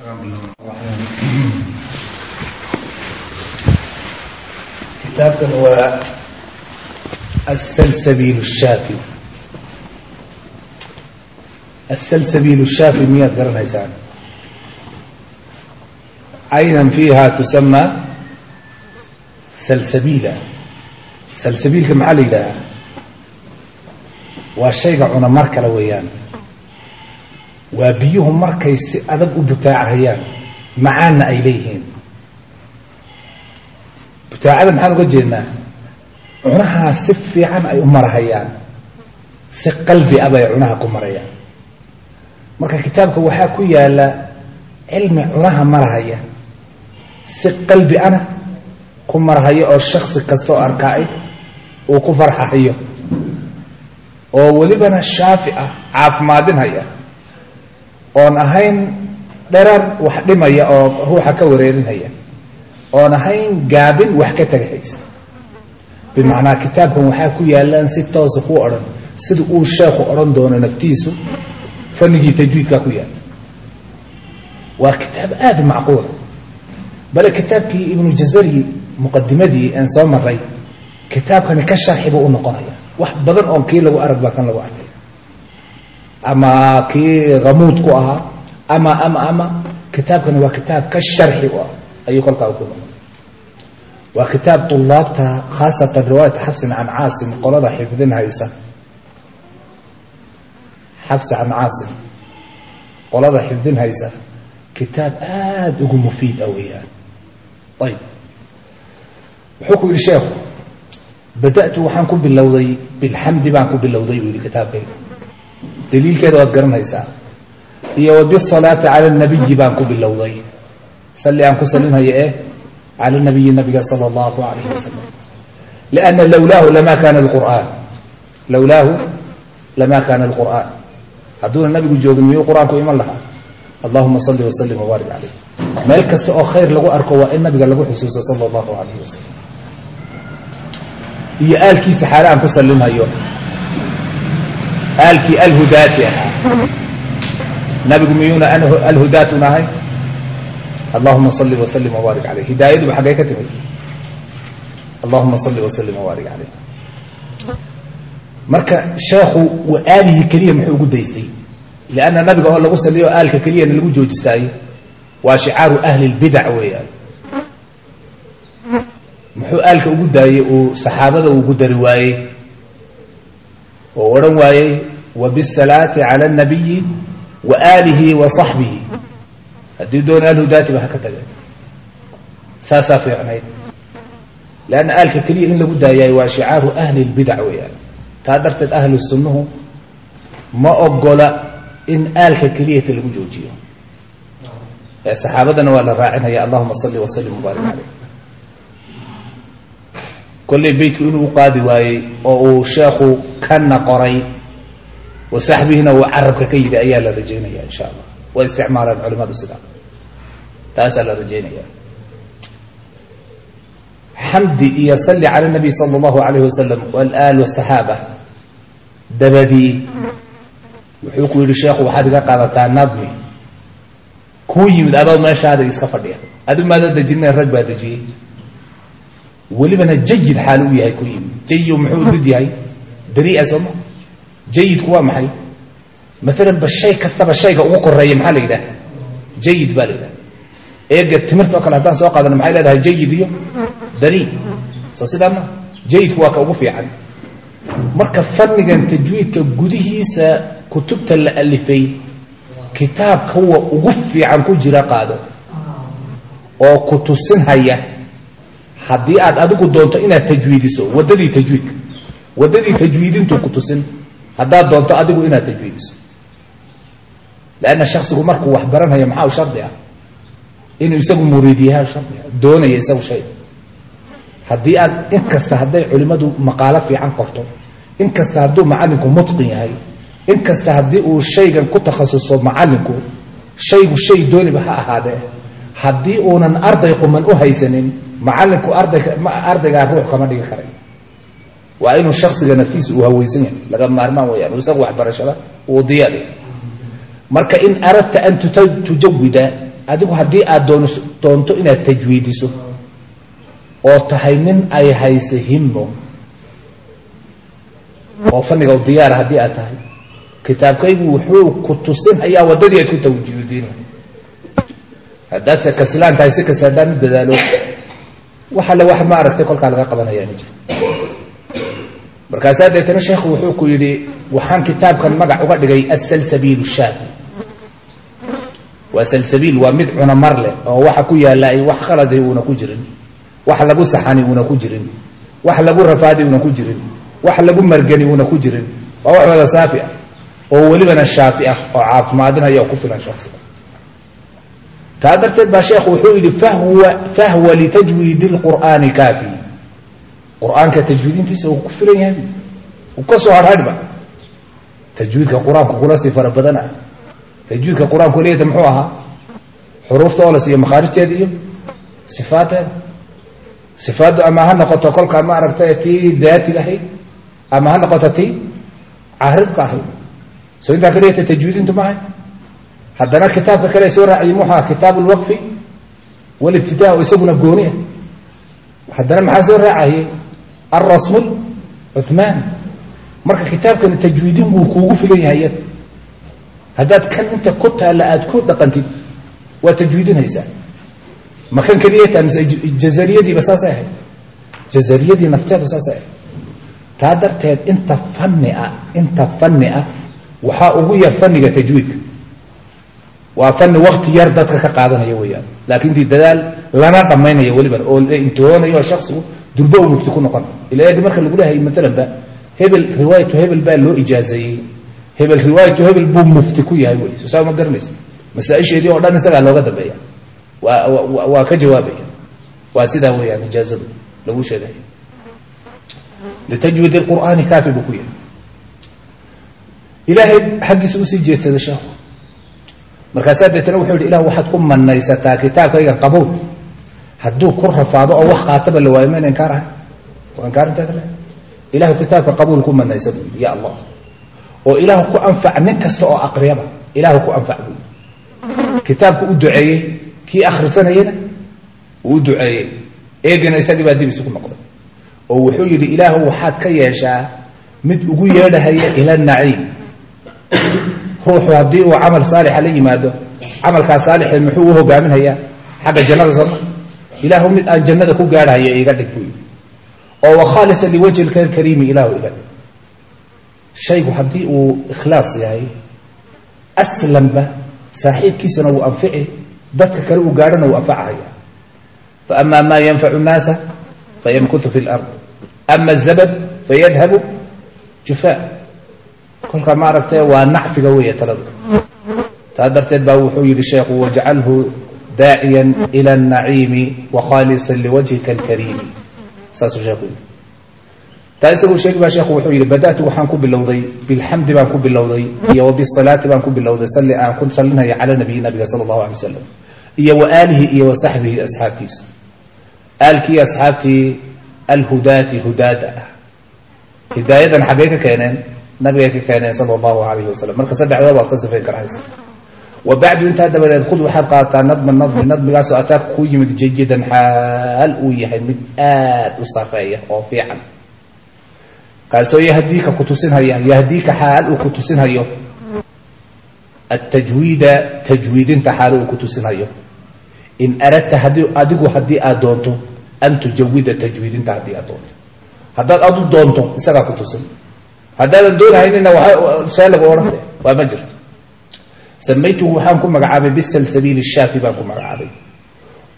kitaabkan waa asalsabiil shaafi. Asalsabiil shaafi miyaad garanaysaan? Caynan fiiha tusamaa salsabiila. Salsabiilka maxaa la yidhaahaa waa shayga cuna mar kale weeyaan waa biyuhu markay si adag u butaacahayaan macaanna ay leeyihiin. Butaacada maxaan uga jeednaa? Cunahaa si fiican ay u marahayaan. Si qalbi ah bay cunaha ku marayaan. Marka kitaabka waxaa ku yaalla cilmi cunaha marahaya. Si qalbi ana ku marahaya oo shaksi kastaoo arkaa-i uu ku farxahayo. Oo welibana shaafi ah caafimaadinhaya oon ahayn dherar wax dhimaya oo ruuxa ka wareerinhaya oon ahayn gaabin wax ka tegahaysa bimacnaa kitaabkan waxaa ku yaalaan si toosa ku odhan sida uu sheekhu odhan doono naftiisu fanigii tajwiidkaa ku yaalla waa kitaab aada macquula bale kitaabkii ibnu jazari muqadimadii aan soo maray kitaabkani ka sharxi buu u noqonaya. Wax badan oon kii lagu arag baa kan lagu arkay ama kii hamuud ku ahaa ama ama ama kitaabkani waa kitaab ka sharxi u ah ayuu kolkaa ku waa kitaab طulaabta khaasatan riwaayat xabsin can caasim qolada xifdin haysa xabsi can caasim qolada xifdin haysa kitaab aada ugu mufiid ah weeyaan ayb wuxuu ku yidhi sheekhu bada'tu waxaan ku bilowday bilxamdi baan ku bilowday buu yidhi kitaabkayga daliilkeeda waad garanaysaa. Iyo wa bisalaati cala nabiyi baan ku bilowday. Salli aan ku salinhayo eh cala nabiyi nabiga sala allahu alayh wasalam lianna lowlaahu lama kana alqur'aan. Lowlaahu lama kana alqur'aan. Hadduuna nabigu joogin miyuu qur'aanku iman lahaa? Allahuma salli wasalim wabaarik calayh. Meel kasta oo khayr lagu arko waa in nabiga lagu xusuuso sala allahu alayh wasalam iyo aalkiisa xaale aan ku salinhayo aalkii alhudaati ahaa nabigu miyuuna alhudaatun ahay allahuma salli wasalim wabaarik caleyh hidaayaduba xaggee ka timid? Allahuma salli wasalim wabaarik caleyh marka sheekhu aalihii keliya muxuu ugu daystay. Lianna nabiga oo lagu saliyo aalka keliyana lagu joojistaaye waa shicaaru ahli lbidac weeyaan. Muxuu aalka ugu daayey uu saxaabada ugu dari waayey. Oo odhan waayey wa bisalaati cala اnabiyi wa aalihi wa صaxbihi haddii doona alhudaati ba ha ka tageen saasaa fiicnayd leanna aalka keliya in lagu daayaay waa shicaaru ahli اlbidac weeyaan taa darteed ahlu sunnuhu ma ogola in aalka keliyata lagu joojiyo ee saxaabadana waa la raacinaya allahuma salli wasalim wabaarik caleyh kolley beytku inuu u qaadi waayey oo uu sheekhu kana qoray wa saxbihina uu carabka ka yidhi ayaa la rajaynaya insha allah. Waa isticmaalaan culimadu sidaa taasaa la rajaynaya xamdi iyo salli cala nabiy sala allahu alayh wasalam walaal wasaxaaba dabadii wuxuu ku yidhi sheekhu waxaad iga qaadataa nadmi. Kuu yimid adoo meeshaada iska fadhiya. Adu maada dejina rag baa dejiyey. Welibana jayid xaal u yahay ku yimid. Jayi muxuu did yahay? Daria sooma jayidku waa maxay? Maalan ba shay kastaba shayga ugu koreeya maxaa la yidhaha jayid baa la yidhaha eega timirta oo kale haddaan soo qaadano maxay leedahay jayid iyo dari soo sidaa maa jayidku waa ka ugu fiican. Marka fannigan tajwiidka gudihiisa kutubta la alifay kitaab kuwa ugu fiican ku jira qaado. Oo ku tusinhaya haddii aad adigu doonto inaad tajwiidiso waddadii tajwiidka waddadii tajwiidintuu ku tusin haddaad doonto adigu inaad tajwiidiso leanna shaksigu markuu wax baranhayo maxaa shardi ah? Inuu isagu muriid yahay shardi ah. Doonaya isagu shay. Haddii aad in kasta hadday culimmadu maqaalo fiican qorto in kasta hadduu macallinku mutqin yahay in kasta haddii uu shaygan ku takhasuso macallinku shaygu shay dooniba ha ahaadee haddii uunan arday quman u haysanin macallinku ardayga ruux kama dhigi karay waa inuu shaksiga naftiisa uu haweysan yahay. Laga maarmaan weyaan isagu waxbarashada uu diyaariya marka in aradta an tujawida adigu haddii aad doon doonto inaad tajwiidiso oo tahay nin ay hayse himmo oo fanniga u diyaara haddii aad tahay kitaabkaygu wuxuu ku tusinhayaa waddadii aad ku tajwiidin. Haddaadse kaslaan tahay si kasta haddaan u dadaalo wax alle wax ma kolkaa laga qabanaya ma jiro markaasaa deetana sheekhu wuxuu ku yidhi waxaan kitaabkan magac uga dhigay asalsabiil shaafi waa salsabiil waa mid cunamar leh oo waxa ku yaalla ay wax khaladi uuna ku jirin. Wax lagu saxani uuna ku jirin. Wax lagu rafaadi uuna ku jirin. Wax lagu margani uuna ku jirin. Waa wax wada saafi ah oo welibana shaafi ah oo caafimaadinaya oo ku filan shaksiga taa darteed baa sheekhu wuxuu yidhi fahwa fahwa litajwiidi lqur'aani kaafi qur'aanka tajwiidintiisa uu ku filan yahay. Uu ka soo tajwiidka qur'aanku kula sii fara badan ah. Tajwiidka qur'aanku leeyata muxuu ahaa? Xuruufta oo la siiyo makhaarijteeda iyo sifaateeda sifaaddu ama ha noqoto kolkaa ma aragta tii daatiga ahayd ama ha noqoto tii caaridka ahayd soo intaa kaliyata tajwiidintu maahay haddana kitaabka kale soo raaciyey muxuu aha kitaabu lwaqfi walibtidaa oo isaguna gooni ah. Haddana maxaa soo raacayay alrasmul cuthmaan marka kitaabkani tajwiidin wuu kuugu filan yahay iyada haddaad kan inta ku taalla aad ku dhaqantid waa tajwiidinaysaa ma kan keliyata mise jazariyadiiba saasay ahayd jazariyadii nafteedu saasay ahayd taa darteed inta fanni ah inta fanni ah waxaa ugu yar fanniga tajwiidka waa fanni wakti yar dadka ka qaadanaya weeyaan laakiin tii dadaal lana dhammaynaya weliban oo la imtihoonayo shaksigu durbo uu mufti ku noqon. Ila adi marka lagu leehay maalanba hebel riwaayatu hebel baa loo ijaazeeyey hebel riwaayatu hebel buu mufti ku yahay wey sosaa ma garanaysa masaaisheedii oo dhan isagaa looga dambeeya. Waa ka jawaabaya. Waa sidaa weeyaan ijaazadu lagu sheegay. Litajwid اqur'aani kaafi buu ku yahay. Ilaahay xaggiisa u sii jeedsada sheekhu markaasaa deetana wuxuu yidhi ilah waxaad ku manaysataa kitaabkayga qabuul hadduu ku rafaado oo wax qaataba la waayo mayna inkaar ahay oo inkaarinteeda le ilahu kitaabka qabuul ku manaysa yidhi ya allah. Oo ilaahu ku anfac nin kasta oo aqriyaba ilaahu ku anfac yidhi. Kitaabku u duceeyey kii akhrisanayena uu u duceeyey. Eegana isagii baa dib isugu noqday. Oo wuxuu yidhi ilaahu waxaad ka yeeshaa mid ugu yeedhahaya ila naciim. Ruuxu haddii uu camal saalixa la yimaado camalkaas saalixee muxuu u hogaaminhayaa xagga jannada sama ilaahu mid aan jannada ku gaadhaya iga dhig buu yidhi. Oo wakhaalisa liwajhi lkariimi ilaahu iga dhig. Shaygu haddii uu ikhlaas yahay aslanba saaxiibkiisana wuu anfici dadka kale uu gaadhana wuu anfachaya faama maa yanfacu nnaasa fayamkutu fi lard ama zabad fayadhabu jufaa. Kolkaa ma aragtee waa nacfiga weeye taladu. Taa darteed baa wuxuu yidhi sheekhu wajcalhu daaciyan ila اnaciimi wakhaalisan liwajhika اlkariimi saasuu sheekhu yidhi taa isaguu sheegi baa sheekhu wuxuu yidhi bada'tu waxaan ku bilowday bilxamdi baan ku bilowday iyo wabisalaati baan ku bilowday salli aan ku sallinaya cala nabiyi nabiga sala allahu alay wasalam iyo wa aalihi iyo wa saxbihi asxaabtiisa aalkii asxaabtii alhudaati hudaada ah hidaayadan xaggay ka keeneen nabigay ka keeneen sala allahu alayhi wasalam marka saddexdooda baad ka sifayn karahaysa wa bacdu intaa dabadeed khud waxaad qaadataa nadma nadmi nadmigaasoo ataaka kuu yimid jayidan xaal uu yahay mid aad u sarreeya oo fiican. Kaasoo yahdiika kutusinhaya yahdiika xaal uu ku tusinhayo atajwiida tajwiidinta xaal uu ku tusinhayo in aradta adigu haddii aad doonto an tujawida tajwiidinta haddii aad doonto. Haddaad adu doonto isagaa ku tusin. Haddaadan doonahaynina see lagu odhan waa ma jirto samaytuhu waxaan ku magacaabay bisalsabiil shaafi baan ku magacaabay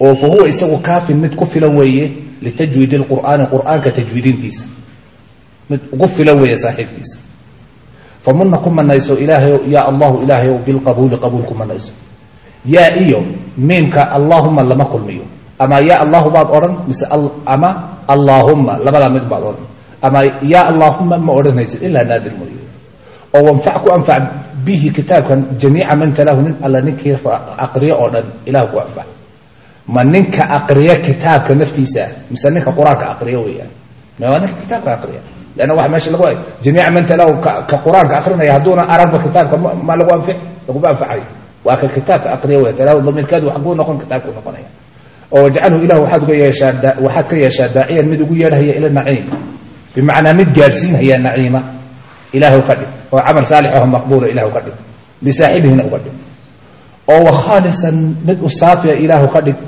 oo fa huwa isagu kaafin mid ku filan weeye litajwiidi lqur'aani qur'aanka tajwiidintiisa mid ugu filan weeye saaxiibkiisa famuna ku manayso ilaahayo yaa allahu ilaahayow bilqabuuli qabuul ku manayso yaa iyo miimka allaahuma lama kulmiyo ama yaa allahu baad odhan mise ama allaahumma labadaa mid baad odhan ama yaa allaahuma ma odhanaysid ilaa naadir mooye oo bihi kitaabkan jamiica man talahu nin alla ninkii aqriyo oo dhan ilah ku anfac. Ma ninka aqriya kitaabka naftiisa mise ninka qur'aanka aqriya weeyaan? Waa ninka kitaabka aqriya? Lanna waxa meesha lagu jamiica man talahu ka qur'aanka aqrinaya hadduuna aragba kitaabka ma lagu anfic laguma anfacayo waa ka kitaabka aqriya wey talaawa damiirkeedu xaguu noqon kitaabku noqonaya. Oo wajcalhu ilah waxaad uga yeeshaa waxaad ka yeeshaa daaciyan mid ugu yeedhaya ila naciim. Bimacnaa mid gaadhsiinhaya naciima. Ilaahu ka dhig oo camal saalix aho maqbuula ilahu ka dhig. Lisaaxibihina uga dhig. Oo wakhaalisan mid u saafiya ilaahu ka dhig.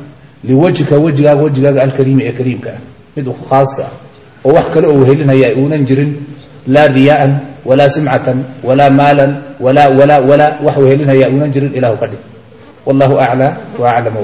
Liwajhika wejigaaga wejigaaga alkariimi ee kariimka ah. Mid khaas ah. Oo wax kale oo wehelinaya uunan jirin. Laa riyaa'an walaa simcatan walaa maalan walaa walaa walaa wax wehelinaya uunan jirin ilahu ka dhig. Wallahu aclaa wa aclam